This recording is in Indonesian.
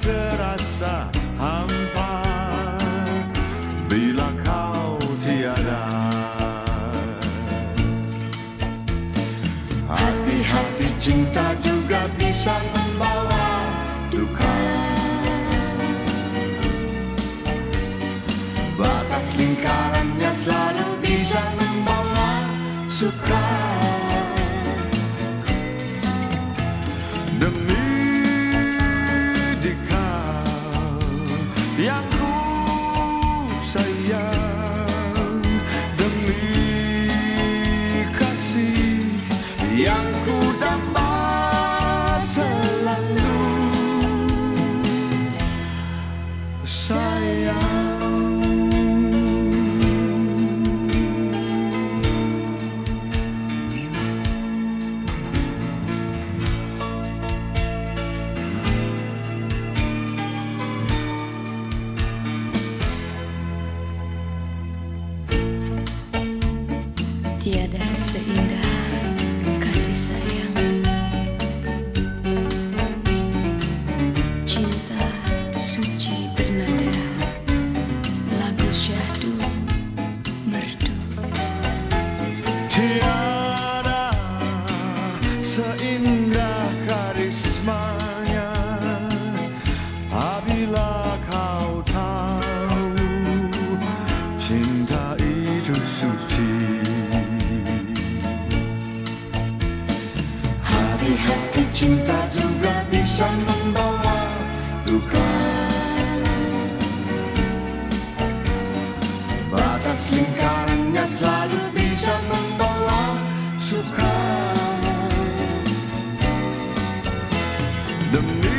terasa hampa bila kau tiada. Hati-hati cinta juga bisa membawa duka. Batas lingkarannya selalu bisa membawa suka. tiada. Cinta juga bisa membawa duka. Batas lingkarannya selalu bisa membawa suka. Demi